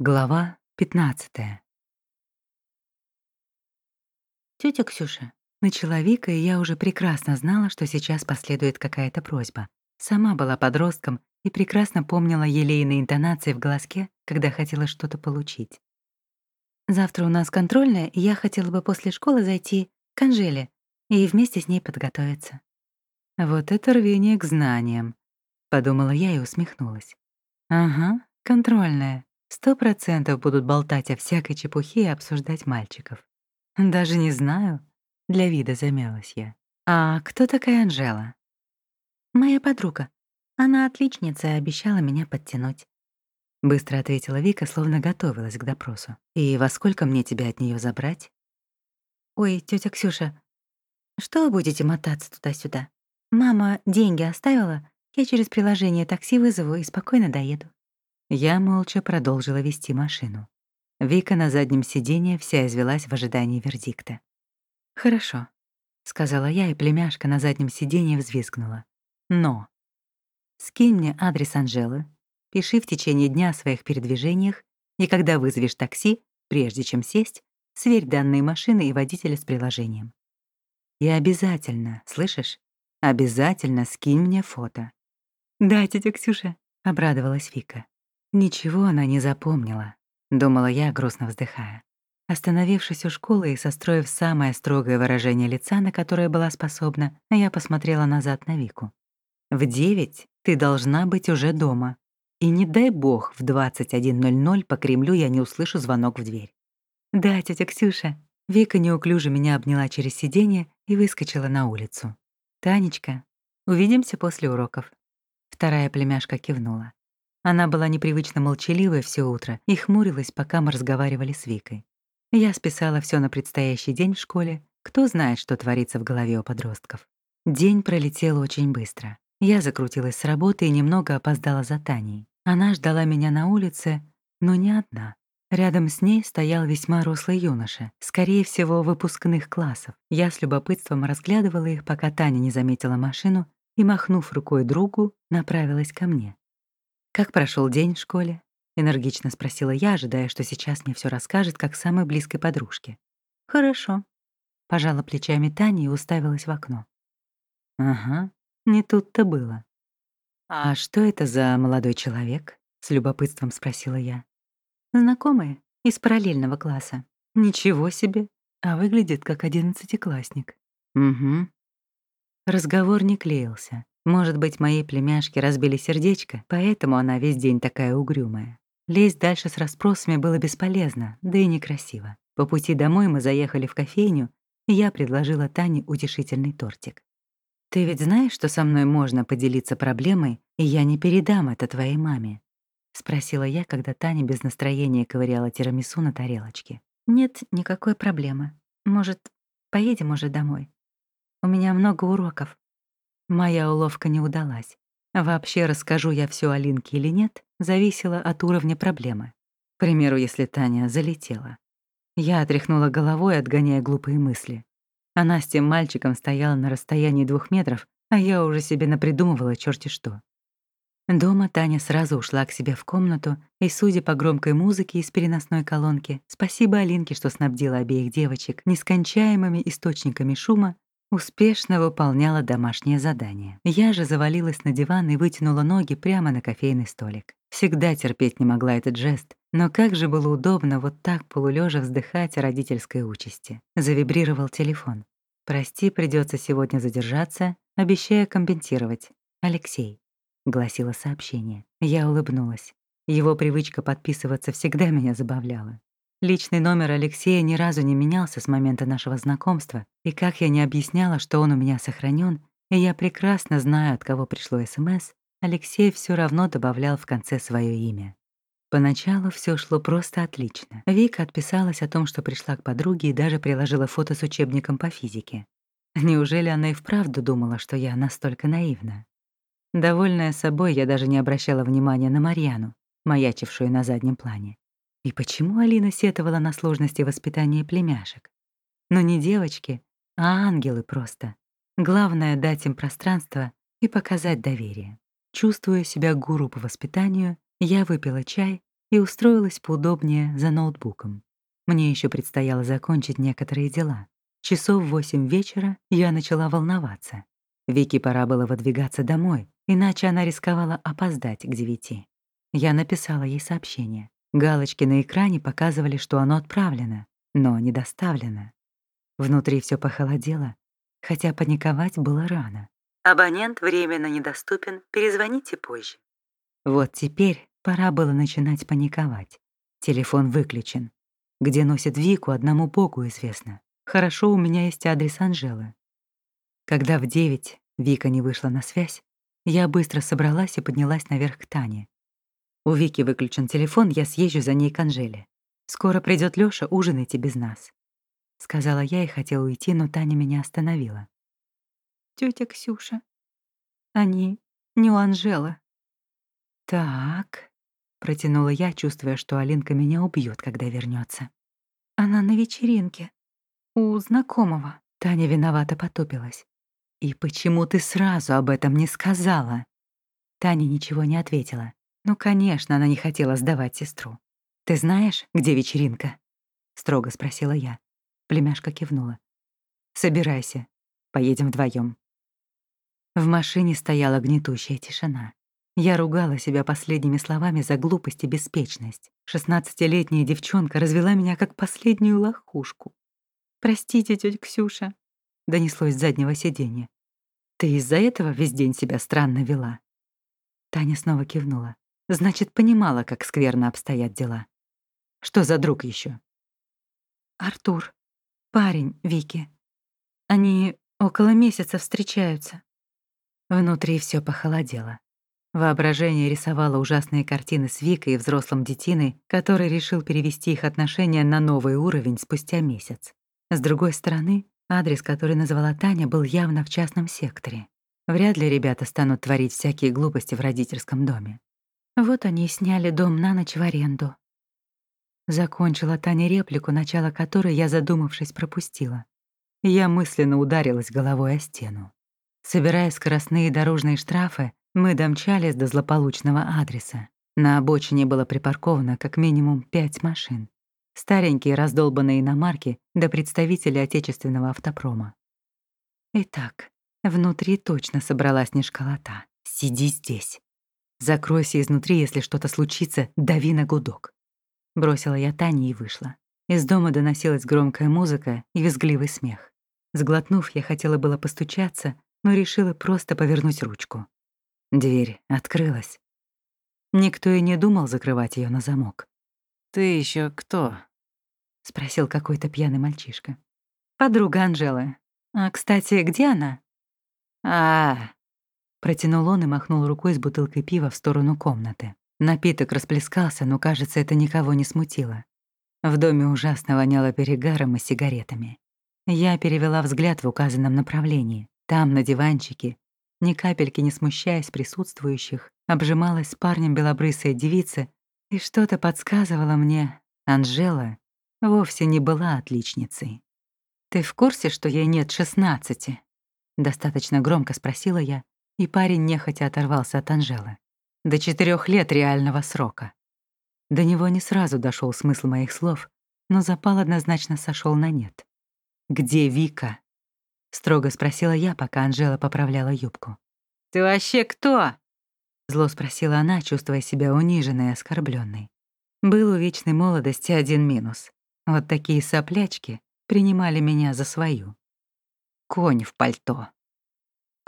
Глава 15. Тетя Ксюша, Начала Вика, и я уже прекрасно знала, что сейчас последует какая-то просьба. Сама была подростком и прекрасно помнила елейные интонации в голоске, когда хотела что-то получить. завтра у нас контрольная, и я хотела бы после школы зайти к Анжеле и вместе с ней подготовиться. Вот это рвение к знаниям, подумала я и усмехнулась. Ага, контрольная. Сто процентов будут болтать о всякой чепухе и обсуждать мальчиков. Даже не знаю. Для вида замялась я. А кто такая Анжела? Моя подруга. Она отличница и обещала меня подтянуть. Быстро ответила Вика, словно готовилась к допросу. «И во сколько мне тебя от нее забрать?» «Ой, тетя Ксюша, что вы будете мотаться туда-сюда? Мама деньги оставила, я через приложение такси вызову и спокойно доеду». Я молча продолжила вести машину. Вика на заднем сиденье вся извелась в ожидании вердикта. «Хорошо», — сказала я, и племяшка на заднем сиденье взвизгнула. «Но скинь мне адрес Анжелы, пиши в течение дня о своих передвижениях, и когда вызовешь такси, прежде чем сесть, сверь данные машины и водителя с приложением. И обязательно, слышишь, обязательно скинь мне фото». «Да, тетя Ксюша», — обрадовалась Вика. Ничего она не запомнила, думала я, грустно вздыхая. Остановившись у школы и состроив самое строгое выражение лица, на которое была способна, я посмотрела назад на Вику. «В девять ты должна быть уже дома. И не дай бог в 21.00 по Кремлю я не услышу звонок в дверь». «Да, тетя Ксюша». Вика неуклюже меня обняла через сиденье и выскочила на улицу. «Танечка, увидимся после уроков». Вторая племяшка кивнула. Она была непривычно молчаливой все утро и хмурилась, пока мы разговаривали с Викой. Я списала все на предстоящий день в школе. Кто знает, что творится в голове у подростков. День пролетел очень быстро. Я закрутилась с работы и немного опоздала за Таней. Она ждала меня на улице, но не одна. Рядом с ней стоял весьма рослый юноша, скорее всего, выпускных классов. Я с любопытством разглядывала их, пока Таня не заметила машину и, махнув рукой другу, направилась ко мне. «Как прошел день в школе?» — энергично спросила я, ожидая, что сейчас мне все расскажет, как самой близкой подружке. «Хорошо», — пожала плечами Таня и уставилась в окно. «Ага, не тут-то было». «А что это за молодой человек?» — с любопытством спросила я. «Знакомые, из параллельного класса». «Ничего себе, а выглядит как одиннадцатиклассник». «Угу». Разговор не клеился. Может быть, моей племяшке разбили сердечко, поэтому она весь день такая угрюмая. Лезть дальше с расспросами было бесполезно, да и некрасиво. По пути домой мы заехали в кофейню, и я предложила Тане утешительный тортик. «Ты ведь знаешь, что со мной можно поделиться проблемой, и я не передам это твоей маме?» — спросила я, когда Таня без настроения ковыряла тирамису на тарелочке. «Нет никакой проблемы. Может, поедем уже домой? У меня много уроков». Моя уловка не удалась. Вообще, расскажу я все Алинке или нет, зависело от уровня проблемы. К примеру, если Таня залетела. Я отряхнула головой, отгоняя глупые мысли. Она с тем мальчиком стояла на расстоянии двух метров, а я уже себе напридумывала черти что. Дома Таня сразу ушла к себе в комнату, и, судя по громкой музыке из переносной колонки, спасибо Алинке, что снабдила обеих девочек нескончаемыми источниками шума, Успешно выполняла домашнее задание. Я же завалилась на диван и вытянула ноги прямо на кофейный столик. Всегда терпеть не могла этот жест, но как же было удобно вот так полулежа вздыхать о родительской участи. Завибрировал телефон. «Прости, придется сегодня задержаться, обещаю компенсировать. Алексей», — гласило сообщение. Я улыбнулась. Его привычка подписываться всегда меня забавляла. Личный номер Алексея ни разу не менялся с момента нашего знакомства, и как я не объясняла, что он у меня сохранен, и я прекрасно знаю, от кого пришло СМС, Алексей все равно добавлял в конце свое имя. Поначалу все шло просто отлично. Вика отписалась о том, что пришла к подруге и даже приложила фото с учебником по физике. Неужели она и вправду думала, что я настолько наивна? Довольная собой, я даже не обращала внимания на Марьяну, маячившую на заднем плане. И почему Алина сетовала на сложности воспитания племяшек? Но не девочки, а ангелы просто. Главное — дать им пространство и показать доверие. Чувствуя себя гуру по воспитанию, я выпила чай и устроилась поудобнее за ноутбуком. Мне еще предстояло закончить некоторые дела. Часов восемь вечера я начала волноваться. Вике пора было выдвигаться домой, иначе она рисковала опоздать к девяти. Я написала ей сообщение. Галочки на экране показывали, что оно отправлено, но не доставлено. Внутри все похолодело, хотя паниковать было рано. «Абонент временно недоступен, перезвоните позже». Вот теперь пора было начинать паниковать. Телефон выключен. Где носит Вику, одному Богу известно. Хорошо, у меня есть адрес Анжелы. Когда в девять Вика не вышла на связь, я быстро собралась и поднялась наверх к Тане. У Вики выключен телефон, я съезжу за ней к Анжеле. Скоро придет Лёша, ужинайте без нас. Сказала я и хотела уйти, но Таня меня остановила. Тётя Ксюша, они не у Анжелы. Так, Протянула я, чувствуя, что Алинка меня убьет, когда вернется. Она на вечеринке. У знакомого. Таня виновато потупилась. «И почему ты сразу об этом не сказала?» Таня ничего не ответила. Ну, конечно, она не хотела сдавать сестру. «Ты знаешь, где вечеринка?» — строго спросила я. Племяшка кивнула. «Собирайся. Поедем вдвоем. В машине стояла гнетущая тишина. Я ругала себя последними словами за глупость и беспечность. Шестнадцатилетняя девчонка развела меня как последнюю лохушку. «Простите, тётя Ксюша», — донеслось с заднего сиденья. «Ты из-за этого весь день себя странно вела?» Таня снова кивнула. Значит, понимала, как скверно обстоят дела. Что за друг еще? Артур. Парень Вики. Они около месяца встречаются. Внутри все похолодело. Воображение рисовало ужасные картины с Викой и взрослым детиной, который решил перевести их отношения на новый уровень спустя месяц. С другой стороны, адрес, который назвала Таня, был явно в частном секторе. Вряд ли ребята станут творить всякие глупости в родительском доме. Вот они и сняли дом на ночь в аренду. Закончила Таня реплику, начало которой я, задумавшись, пропустила. Я мысленно ударилась головой о стену. Собирая скоростные дорожные штрафы, мы домчались до злополучного адреса. На обочине было припарковано как минимум пять машин. Старенькие раздолбанные иномарки до представителей отечественного автопрома. Итак, внутри точно собралась не школота. Сиди здесь. Закройся изнутри, если что-то случится, дави на гудок. Бросила я Тане и вышла. Из дома доносилась громкая музыка и визгливый смех. Сглотнув, я хотела было постучаться, но решила просто повернуть ручку. Дверь открылась. Никто и не думал закрывать ее на замок. «Ты еще кто?» — спросил какой-то пьяный мальчишка. «Подруга Анжелы. А, кстати, где она?» а Протянул он и махнул рукой с бутылкой пива в сторону комнаты. Напиток расплескался, но, кажется, это никого не смутило. В доме ужасно воняло перегаром и сигаретами. Я перевела взгляд в указанном направлении. Там, на диванчике, ни капельки не смущаясь присутствующих, обжималась с парнем белобрысая девица, и что-то подсказывало мне, Анжела вовсе не была отличницей. «Ты в курсе, что ей нет шестнадцати?» Достаточно громко спросила я, и парень нехотя оторвался от Анжелы. До четырех лет реального срока. До него не сразу дошел смысл моих слов, но запал однозначно сошел на нет. «Где Вика?» — строго спросила я, пока Анжела поправляла юбку. «Ты вообще кто?» — зло спросила она, чувствуя себя униженной и оскорбленной. Был у вечной молодости один минус. Вот такие соплячки принимали меня за свою. «Конь в пальто», —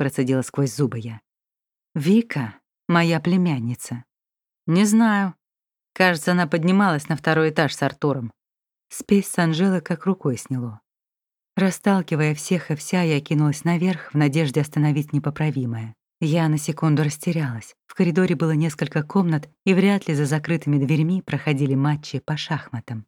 процедила сквозь зубы я. «Вика — моя племянница». «Не знаю. Кажется, она поднималась на второй этаж с Артуром». Спесь с Анжелы как рукой сняло. Расталкивая всех и вся, я кинулась наверх в надежде остановить непоправимое. Я на секунду растерялась. В коридоре было несколько комнат, и вряд ли за закрытыми дверьми проходили матчи по шахматам.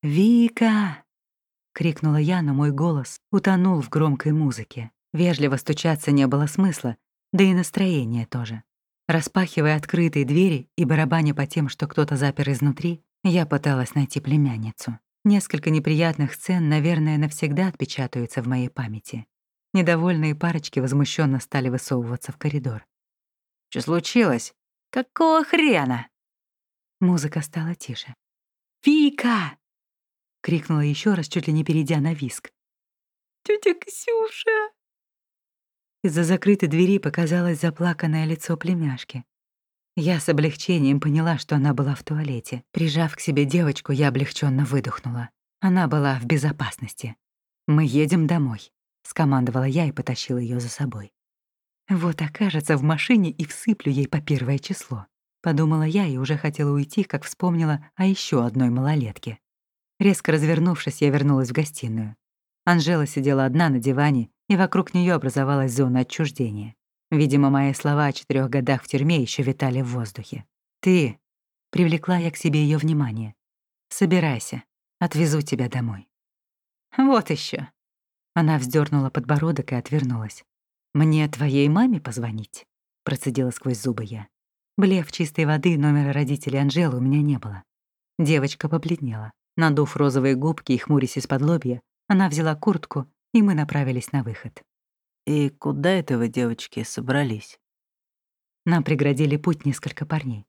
«Вика!» — крикнула я, но мой голос утонул в громкой музыке. Вежливо стучаться не было смысла, да и настроение тоже. Распахивая открытые двери и барабаня по тем, что кто-то запер изнутри, я пыталась найти племянницу. Несколько неприятных сцен, наверное, навсегда отпечатаются в моей памяти. Недовольные парочки возмущенно стали высовываться в коридор. «Что случилось? Какого хрена?» Музыка стала тише. «Вика!» — крикнула еще раз, чуть ли не перейдя на виск. «Тетя Ксюша!» Из-за закрытой двери показалось заплаканное лицо племяшки. Я с облегчением поняла, что она была в туалете. Прижав к себе девочку, я облегченно выдохнула. Она была в безопасности. «Мы едем домой», — скомандовала я и потащила ее за собой. «Вот окажется в машине и всыплю ей по первое число», — подумала я и уже хотела уйти, как вспомнила о еще одной малолетке. Резко развернувшись, я вернулась в гостиную. Анжела сидела одна на диване, и вокруг нее образовалась зона отчуждения. Видимо, мои слова о четырех годах в тюрьме еще витали в воздухе. «Ты...» — привлекла я к себе ее внимание. «Собирайся, отвезу тебя домой». «Вот еще. Она вздернула подбородок и отвернулась. «Мне твоей маме позвонить?» — процедила сквозь зубы я. Блев чистой воды номера родителей Анжелы у меня не было. Девочка побледнела. Надув розовые губки и хмурясь из-под лобья, она взяла куртку, и мы направились на выход. «И куда это вы, девочки, собрались?» Нам преградили путь несколько парней.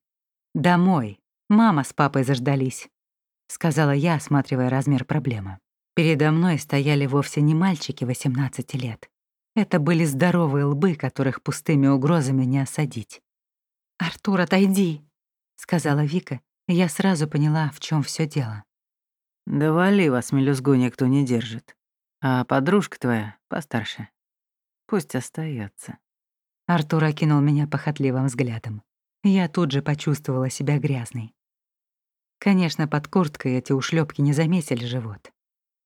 «Домой. Мама с папой заждались», — сказала я, осматривая размер проблемы. Передо мной стояли вовсе не мальчики 18 лет. Это были здоровые лбы, которых пустыми угрозами не осадить. «Артур, отойди», — сказала Вика, и я сразу поняла, в чем все дело. «Да вали вас, мелюзгу, никто не держит. А подружка твоя постарше. Пусть остается. Артур окинул меня похотливым взглядом. Я тут же почувствовала себя грязной. Конечно, под курткой эти ушлепки не заметили живот.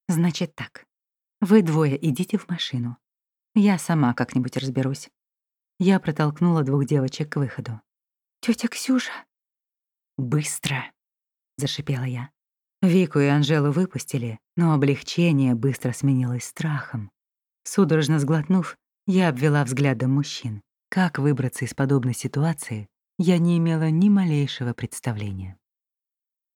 Значит так. Вы двое идите в машину. Я сама как-нибудь разберусь. Я протолкнула двух девочек к выходу. Тетя Ксюша!» «Быстро!» — зашипела я. Вику и Анжелу выпустили, но облегчение быстро сменилось страхом. Судорожно сглотнув, я обвела взглядом мужчин. Как выбраться из подобной ситуации, я не имела ни малейшего представления.